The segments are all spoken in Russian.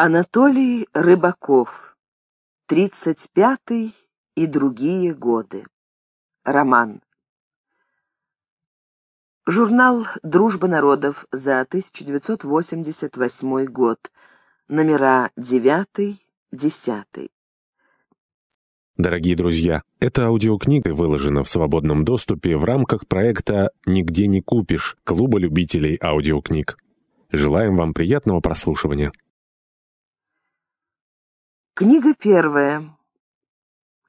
Анатолий Рыбаков. Тридцать пятый и другие годы. Роман. Журнал «Дружба народов» за 1988 год. Номера 9-10. Дорогие друзья, эта аудиокнига выложена в свободном доступе в рамках проекта «Нигде не купишь» Клуба любителей аудиокниг. Желаем вам приятного прослушивания. Книга первая.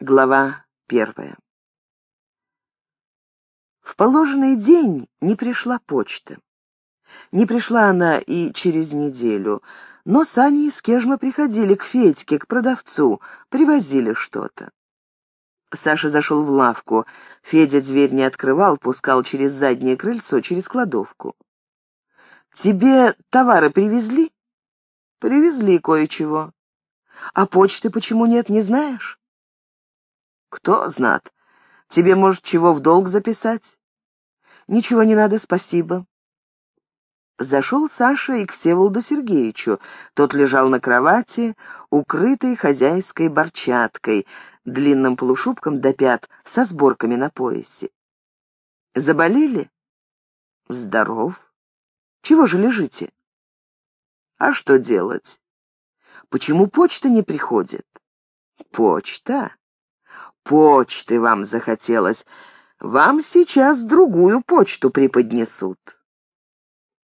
Глава первая. В положенный день не пришла почта. Не пришла она и через неделю, но Сани и Скежма приходили к Федьке, к продавцу, привозили что-то. Саша зашел в лавку. Федя дверь не открывал, пускал через заднее крыльцо, через кладовку. «Тебе товары привезли?» «Привезли кое-чего. А почты почему нет, не знаешь? Кто знает. Тебе, может, чего в долг записать? Ничего не надо, спасибо. Зашел Саша и к Всеволоду Сергеевичу. Тот лежал на кровати, укрытой хозяйской борчаткой, длинным полушубком до пят, со сборками на поясе. Заболели? Здоров. Чего же лежите? А что делать? Почему почта не приходит? Почта? Почты вам захотелось. Вам сейчас другую почту преподнесут.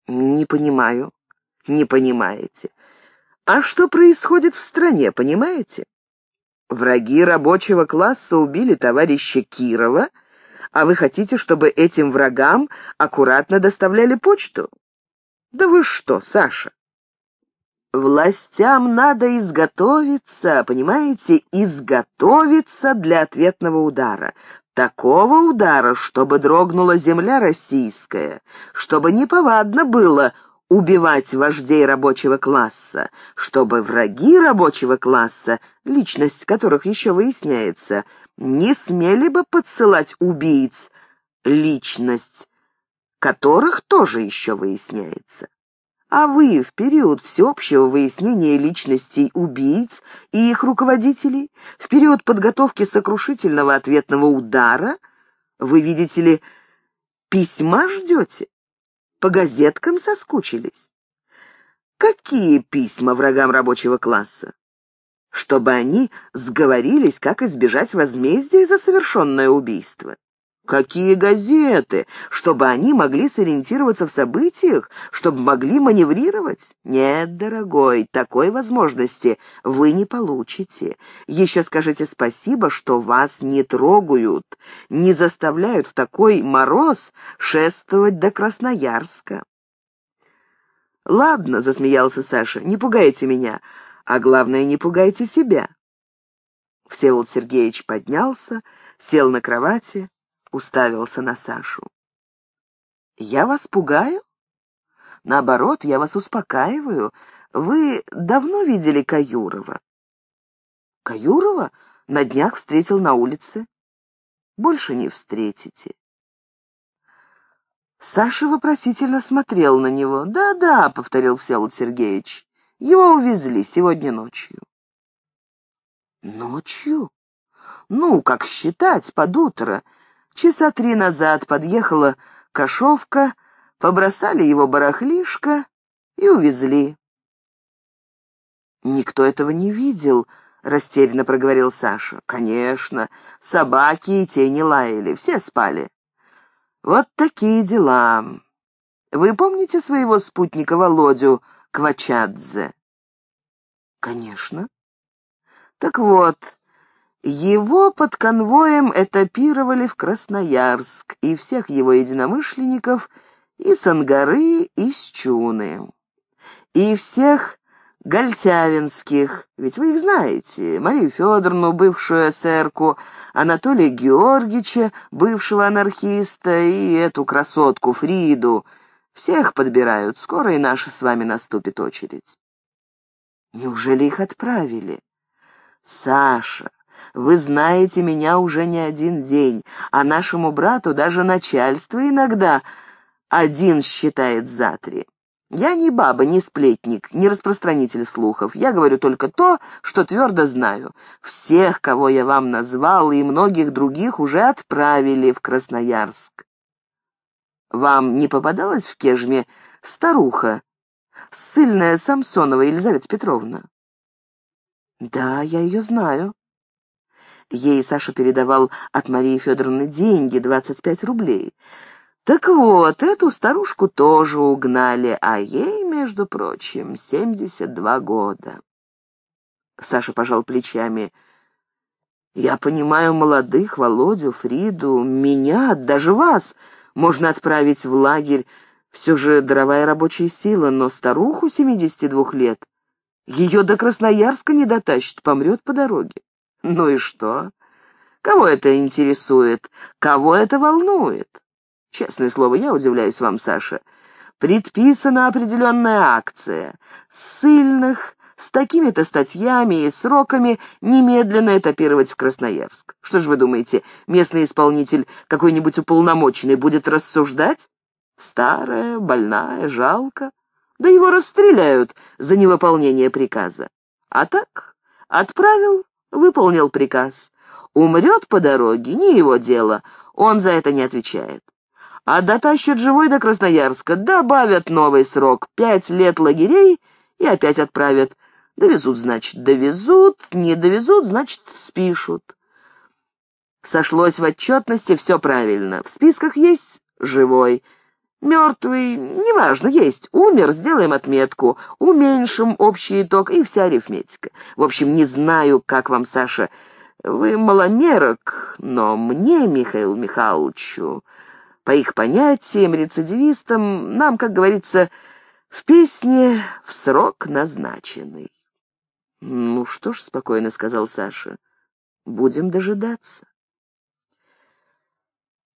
Не понимаю. Не понимаете. А что происходит в стране, понимаете? Враги рабочего класса убили товарища Кирова, а вы хотите, чтобы этим врагам аккуратно доставляли почту? Да вы что, Саша? Властям надо изготовиться, понимаете, изготовиться для ответного удара. Такого удара, чтобы дрогнула земля российская, чтобы неповадно было убивать вождей рабочего класса, чтобы враги рабочего класса, личность которых еще выясняется, не смели бы подсылать убийц, личность которых тоже еще выясняется. А вы в период всеобщего выяснения личностей убийц и их руководителей, в период подготовки сокрушительного ответного удара, вы, видите ли, письма ждете? По газеткам соскучились? Какие письма врагам рабочего класса? Чтобы они сговорились, как избежать возмездия за совершенное убийство. Какие газеты? Чтобы они могли сориентироваться в событиях, чтобы могли маневрировать? Нет, дорогой, такой возможности вы не получите. Еще скажите спасибо, что вас не трогают, не заставляют в такой мороз шествовать до Красноярска. «Ладно», — засмеялся Саша, — «не пугайте меня, а главное, не пугайте себя». Всеволод Сергеевич поднялся, сел на кровати, уставился на Сашу. «Я вас пугаю? Наоборот, я вас успокаиваю. Вы давно видели Каюрова?» «Каюрова на днях встретил на улице. Больше не встретите». Саша вопросительно смотрел на него. «Да-да», — повторил Всеволод Сергеевич, — «его увезли сегодня ночью». «Ночью? Ну, как считать, под утро. Часа три назад подъехала кошовка, побросали его барахлишко и увезли. «Никто этого не видел», — растерянно проговорил Саша. «Конечно, собаки и те не лаяли, все спали». «Вот такие дела. Вы помните своего спутника Володю Квачадзе?» «Конечно». «Так вот, его под конвоем этапировали в Красноярск, и всех его единомышленников и с Ангары, и с Чуны. И всех Гольтявинских, ведь вы их знаете, Марию Федоровну, бывшую эсерку, Анатолия Георгича, бывшего анархиста, и эту красотку Фриду. Всех подбирают, скоро и наша с вами наступит очередь. Неужели их отправили? Саша, вы знаете меня уже не один день, а нашему брату даже начальство иногда один считает за три. Я не баба, не сплетник, не распространитель слухов. Я говорю только то, что твердо знаю. Всех, кого я вам назвал, и многих других уже отправили в Красноярск. Вам не попадалась в Кежме старуха, ссыльная Самсонова Елизавета Петровна? Да, я ее знаю. Ей Саша передавал от Марии Федоровны деньги, 25 рублей. Так вот, эту старушку тоже угнали, а ей, между прочим, 72 года. Саша пожал плечами. «Я понимаю молодых, Володю, Фриду, меня, даже вас можно отправить в лагерь. Все же даровая рабочая сила, но старуху 72 лет ее до Красноярска не дотащит, помрет по дороге. Ну и что? Кого это интересует? Кого это волнует? Честное слово, я удивляюсь вам, Саша. Предписана определенная акция. Ссыльных с такими-то статьями и сроками немедленно этапировать в Красноярск. Что же вы думаете, местный исполнитель, какой-нибудь уполномоченный, будет рассуждать? Старая, больная, жалко. Да его расстреляют за невыполнение приказа. А так, отправил, выполнил приказ. Умрет по дороге, не его дело, он за это не отвечает. А дотащат живой до Красноярска, добавят новый срок, пять лет лагерей и опять отправят. Довезут, значит, довезут, не довезут, значит, спишут. Сошлось в отчетности, все правильно. В списках есть живой, Мертвый, неважно, есть. Умер, сделаем отметку. Уменьшим общий итог и вся арифметика. В общем, не знаю, как вам, Саша. Вы маломерок, но мне, Михаил Михайловичу, по их понятиям, рецидивистам, нам, как говорится, в песне в срок назначенный. «Ну что ж», — спокойно сказал Саша, — «будем дожидаться».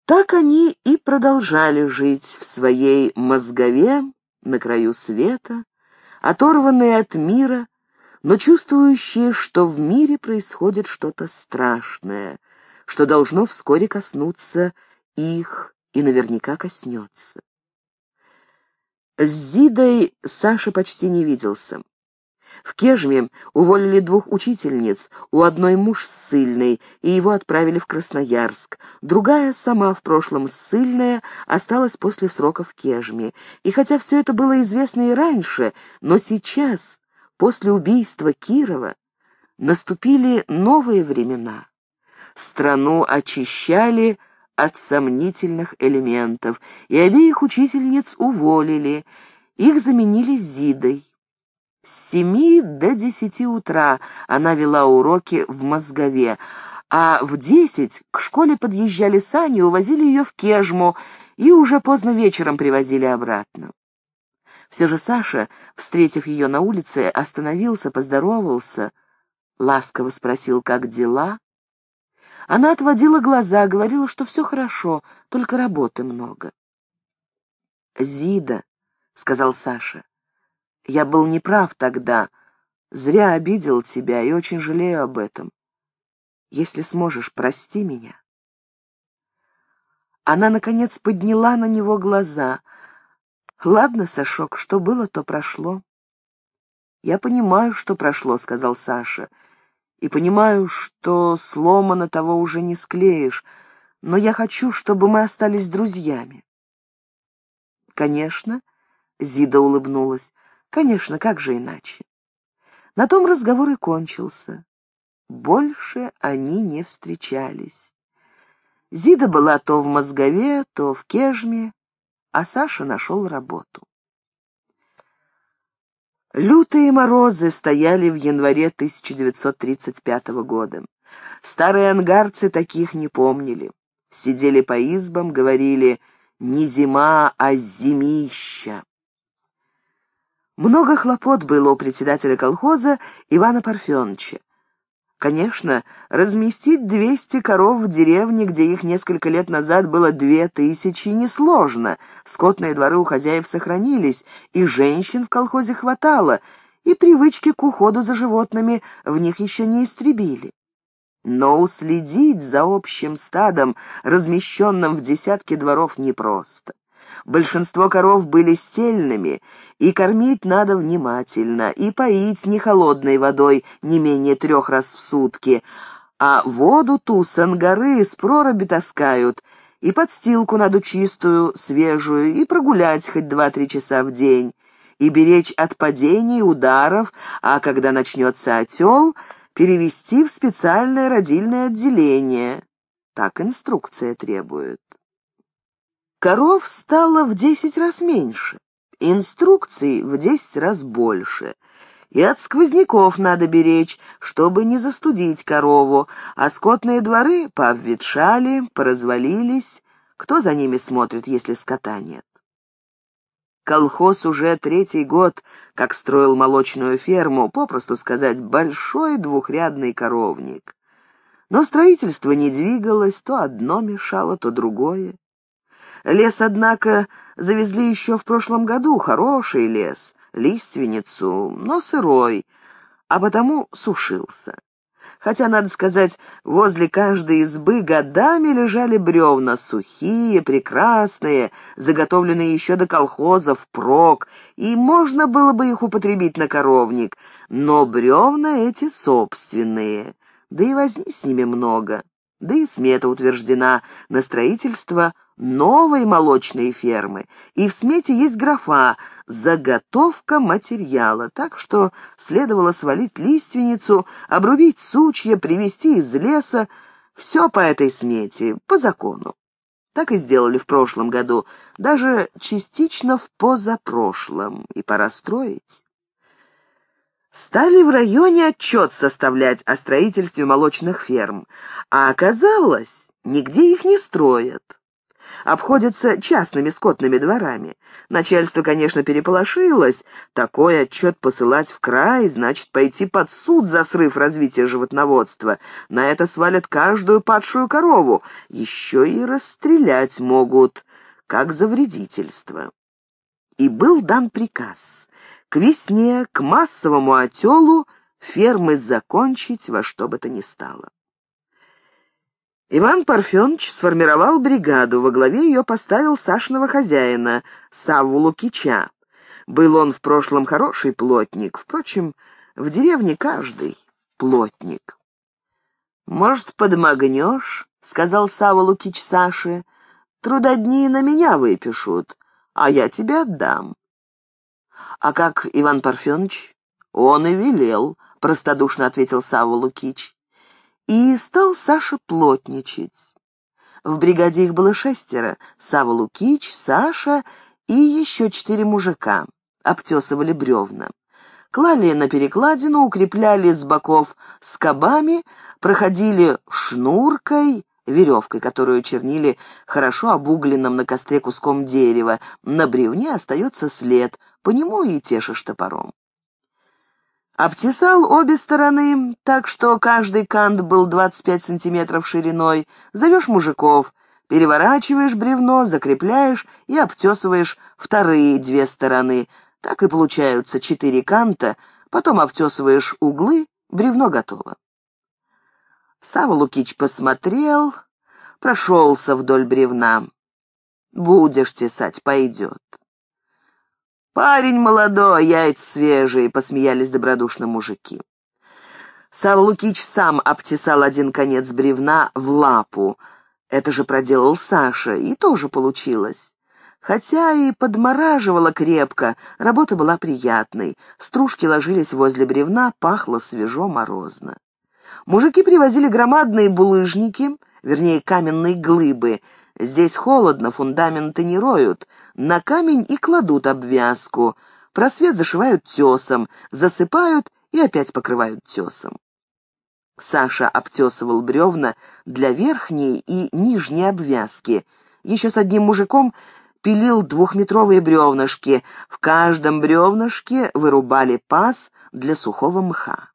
Так они и продолжали жить в своей мозгове на краю света, оторванные от мира, но чувствующие, что в мире происходит что-то страшное, что должно вскоре коснуться их и наверняка коснется. С Зидой Саша почти не виделся. В Кежме уволили двух учительниц, у одной муж ссыльный, и его отправили в Красноярск. Другая, сама в прошлом ссыльная, осталась после срока в Кежме. И хотя все это было известно и раньше, но сейчас, после убийства Кирова, наступили новые времена. Страну очищали от сомнительных элементов, и обеих учительниц уволили, их заменили Зидой. С семи до десяти утра она вела уроки в Мозгове, а в десять к школе подъезжали сани, увозили ее в Кежму и уже поздно вечером привозили обратно. Все же Саша, встретив ее на улице, остановился, поздоровался, ласково спросил, как дела. Она отводила глаза, говорила, что все хорошо, только работы много. «Зида», — сказал Саша, — я был неправ тогда, зря обидел тебя и очень жалею об этом. Если сможешь, прости меня. Она, наконец, подняла на него глаза. «Ладно, Сашок, что было, то прошло». «Я понимаю, что прошло», — сказал Саша, «и понимаю, что сломано того уже не склеишь, но я хочу, чтобы мы остались друзьями». «Конечно», — Зида улыбнулась, Конечно, как же иначе? На том разговор и кончился. Больше они не встречались. Зида была то в Мозгове, то в Кежме, а Саша нашел работу. Лютые морозы стояли в январе 1935 года. Старые ангарцы таких не помнили. Сидели по избам, говорили «не зима, а зимища». Много хлопот было у председателя колхоза Ивана Парфеновича. Конечно, разместить 200 коров в деревне, где их несколько лет назад было две тысячи, несложно. Скотные дворы у хозяев сохранились, и женщин в колхозе хватало, и привычки к уходу за животными в них еще не истребили. Но уследить за общим стадом, размещенным в десятке дворов, непросто. Большинство коров были стельными, и кормить надо внимательно, и поить не холодной водой не менее трех раз в сутки, а воду ту с ангары с проруби таскают, и подстилку надо чистую, свежую, и прогулять хоть два-три часа в день, и беречь от падений, ударов, а когда начнется отел, перевести в специальное родильное отделение. Так инструкция требует. Коров стало в десять раз меньше, инструкций в десять раз больше. И от сквозняков надо беречь, чтобы не застудить корову, а скотные дворы пообветшали, поразвалились. Кто за ними смотрит, если скота нет? Колхоз уже третий год, как строил молочную ферму, попросту сказать, большой двухрядный коровник. Но строительство не двигалось, то одно мешало, то другое. Лес, однако, завезли еще в прошлом году, хороший лес, лиственницу, но сырой, а потому сушился. Хотя, надо сказать, возле каждой избы годами лежали бревна, сухие, прекрасные, заготовленные еще до колхоза впрок, и можно было бы их употребить на коровник, но бревна эти собственные, да и возни с ними много. Да и смета утверждена. На строительство новой молочной фермы, и в смете есть графа «заготовка материала», так что следовало свалить лиственницу, обрубить сучья, привезти из леса, все по этой смете, по закону. Так и сделали в прошлом году, даже частично в позапрошлом, и пора строить. Стали в районе отчет составлять о строительстве молочных ферм, а оказалось, нигде их не строят. Обходятся частными скотными дворами. Начальство, конечно, переполошилось. Такой отчет посылать в край, значит, пойти под суд за срыв развития животноводства. На это свалят каждую падшую корову. Еще и расстрелять могут, как за вредительство. И был дан приказ к весне, к массовому отелу фермы закончить во что бы то ни стало. Иван Парфенович сформировал бригаду, во главе ее поставил Сашного хозяина, Савву Лукича. Был он в прошлом хороший плотник, впрочем, в деревне каждый плотник. «Может, подмогнешь?» — сказал Савва Лукич Саше. «Трудодни на меня выпишут, а я тебе отдам. «А как Иван Парфенович?» «Он и велел», — простодушно ответил Савва Лукич. И стал Саша плотничать. В бригаде их было шестеро — Савва Лукич, Саша и еще четыре мужика. Обтесывали бревна. Клали на перекладину, укрепляли с боков скобами, проходили шнуркой, веревкой, которую чернили хорошо обугленным на костре куском дерева. На бревне остается след, по нему и тешишь топором. Обтесал обе стороны, так что каждый кант был 25 сантиметров шириной. Зовешь мужиков, переворачиваешь бревно, закрепляешь и обтесываешь вторые две стороны. Так и получаются четыре канта, потом обтесываешь углы, бревно готово. Сава Лукич посмотрел, прошелся вдоль бревна. «Будешь тесать, пойдет». «Парень молодой, яйца свежие», — посмеялись добродушно мужики. Сава Лукич сам обтесал один конец бревна в лапу. Это же проделал Саша, и тоже получилось. Хотя и подмораживало крепко, работа была приятной. Стружки ложились возле бревна, пахло свежо-морозно. Мужики привозили громадные булыжники, вернее, каменные глыбы. Здесь холодно, фундаменты не роют. На камень и кладут обвязку. Просвет зашивают тесом, засыпают и опять покрывают тесом. Саша обтесывал бревна для верхней и нижней обвязки. Еще с одним мужиком пилил двухметровые бревнышки. В каждом бревнышке вырубали паз для сухого мха.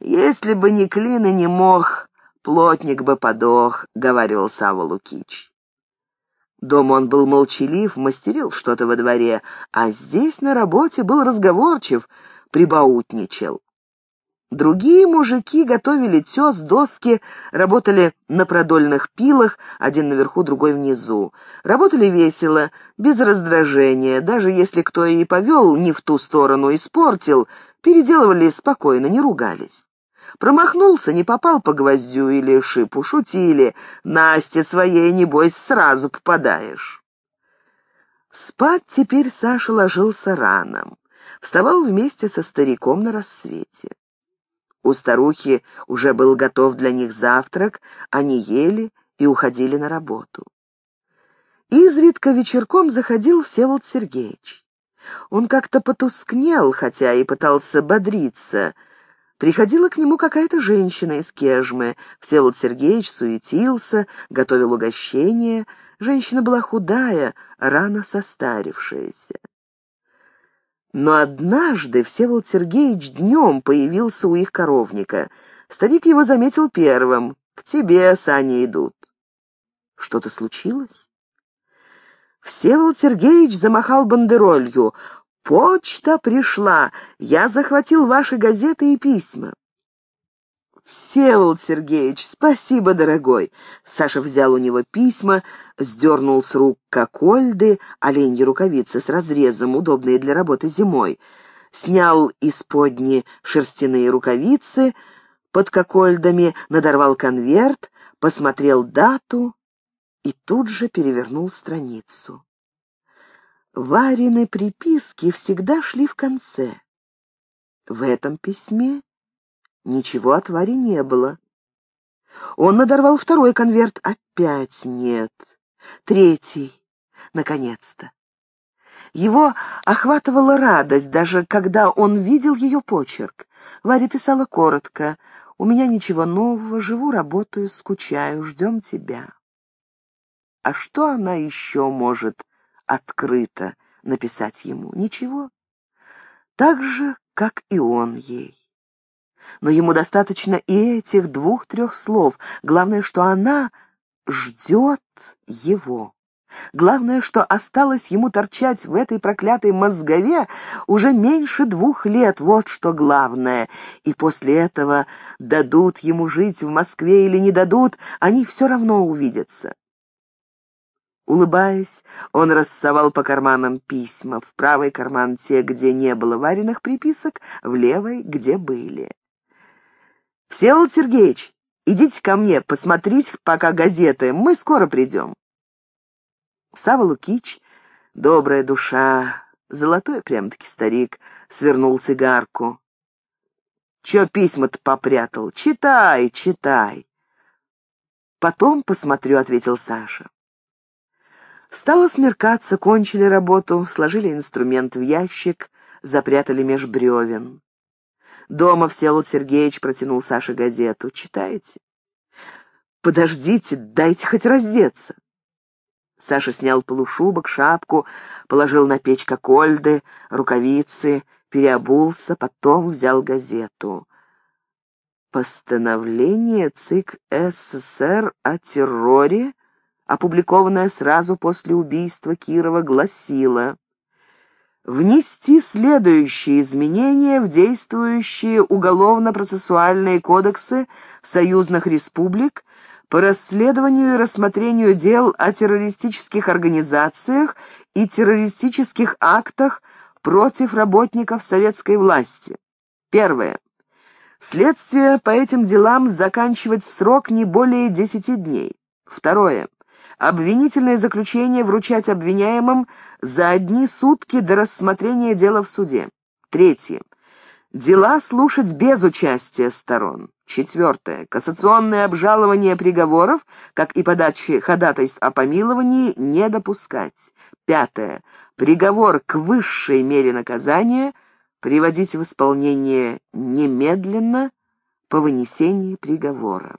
«Если бы ни клин и ни мох, плотник бы подох», — говорил Сава Лукич. Дома он был молчалив, мастерил что-то во дворе, а здесь на работе был разговорчив, прибаутничал. Другие мужики готовили тес, доски, работали на продольных пилах, один наверху, другой внизу. Работали весело, без раздражения, даже если кто и повел не в ту сторону, испортил, переделывали спокойно, не ругались. Промахнулся, не попал по гвоздю или шипу, шутили. Насте своей, небось, сразу попадаешь. Спать теперь Саша ложился рано. Вставал вместе со стариком на рассвете. У старухи уже был готов для них завтрак, они ели и уходили на работу. Изредка вечерком заходил Всеволод Сергеевич. Он как-то потускнел, хотя и пытался бодриться. Приходила к нему какая-то женщина из Кежмы. Всеволод Сергеевич суетился, готовил угощение. Женщина была худая, рано состарившаяся. Но однажды Всеволод Сергеевич днем появился у их коровника. Старик его заметил первым. «К тебе сани идут». Что-то случилось? Всеволод Сергеевич замахал бандеролью. «Почта пришла! Я захватил ваши газеты и письма». «Всеволод Сергеевич, спасибо, дорогой!» Саша взял у него письма, сдернул с рук кокольды, оленьи рукавицы с разрезом, удобные для работы зимой, снял из подни шерстяные рукавицы под кокольдами, надорвал конверт, посмотрел дату и тут же перевернул страницу. Варины приписки всегда шли в конце. В этом письме Ничего от Вари не было. Он надорвал второй конверт. Опять нет. Третий. Наконец-то. Его охватывала радость, даже когда он видел ее почерк. Варя писала коротко. «У меня ничего нового, живу, работаю, скучаю, ждем тебя». А что она еще может открыто написать ему? Ничего. Так же, как и он ей но ему достаточно и этих двух-трех слов. Главное, что она ждет его. Главное, что осталось ему торчать в этой проклятой мозгове уже меньше двух лет, вот что главное. И после этого дадут ему жить в Москве или не дадут, они все равно увидятся. Улыбаясь, он рассовал по карманам письма. В правый карман те, где не было вареных приписок, в левый, где были. «Всеволод Сергеевич, идите ко мне, посмотрите пока газеты, мы скоро придем». Сава Лукич, добрая душа, золотой прям-таки старик, свернул цигарку. «Чё письма-то попрятал? Читай, читай!» «Потом посмотрю», — ответил Саша. Стало смеркаться, кончили работу, сложили инструмент в ящик, запрятали меж бревен. Дома Всеволод Сергеевич протянул Саше газету. «Читаете?» «Подождите, дайте хоть раздеться». Саша снял полушубок, шапку, положил на печь кокольды, рукавицы, переобулся, потом взял газету. Постановление ЦИК СССР о терроре, опубликованное сразу после убийства Кирова, гласило внести следующие изменения в действующие уголовно-процессуальные кодексы союзных республик по расследованию и рассмотрению дел о террористических организациях и террористических актах против работников советской власти. Первое. Следствие по этим делам заканчивать в срок не более 10 дней. Второе обвинительное заключение вручать обвиняемым за одни сутки до рассмотрения дела в суде. Третье. Дела слушать без участия сторон. Четвертое. Кассационное обжалование приговоров, как и подачи ходатайств о помиловании, не допускать. Пятое. Приговор к высшей мере наказания приводить в исполнение немедленно по вынесении приговора.